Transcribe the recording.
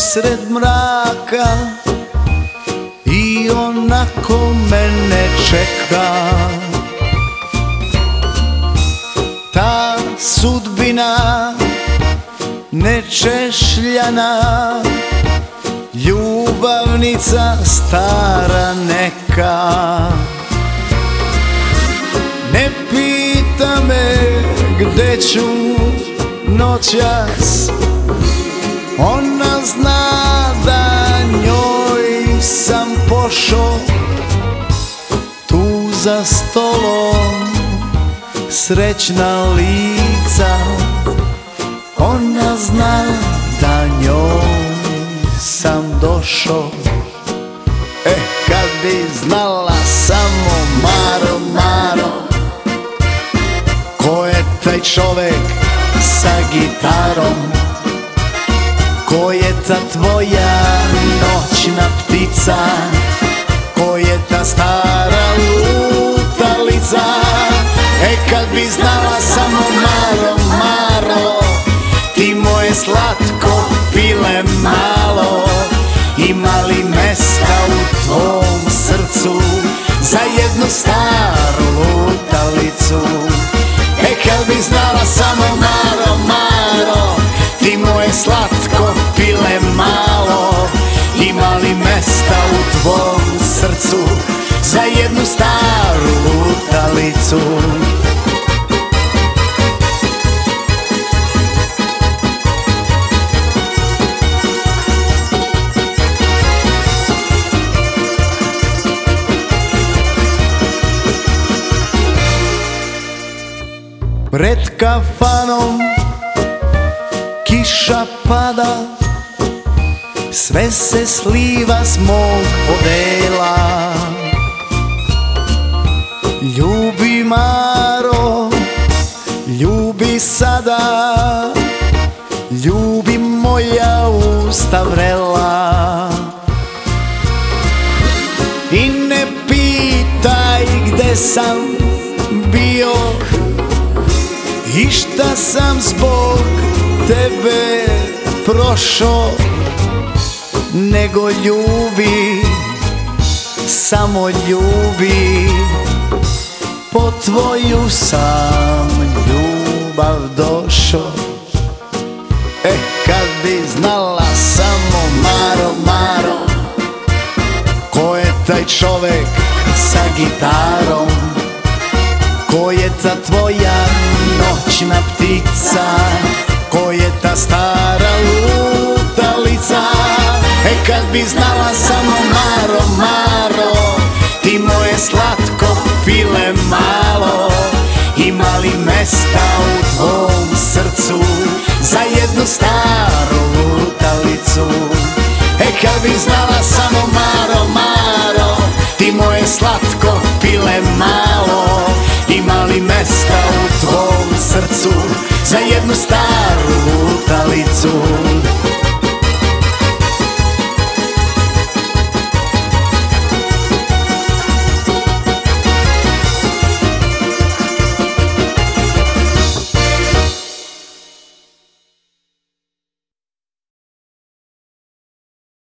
usred mraka I onako mene čeka. Ta sudbina nečešljana Ljubavnica stara neka. Ne pita me gde ću noćas Ona zna da njoj sam pošao Tu za stolom. Srećna lica Ona zna da njoj sam došao. E kad bi znala samo Maro, Maro Ko je taj čovek sa gitarom Ko je ta tvoja noćna ptica? Ko je ta stara lutalica? E kad bi znala samo Maro, Maro Ti moje slatko Pred kafanom kiša pada Sve se sliva s mog odela. Ljubi Maro, ljubi sada Ljubi moja usta vrela. I ne pitaj gde sam bio i šta sam zbog tebe prošao Nego ljubi, samo ljubi. Po tvoju sam ljubav došao. E kad bi znala samo Maro, Maro Ko je taj čovek sa gitarom Ko je ta tvoja noćna ptica Ko je ta stara lutalica. E kad bi znala samo Maro, Maro Ti moje slatko pile malo. Ima li mesta u tvom srcu Za jednu staru lutalicu? E kad bi znala samo Maro, Maro Ti moje slatko pile malo. Ima li mesta u tvom srcu Za jednu staru lutalicu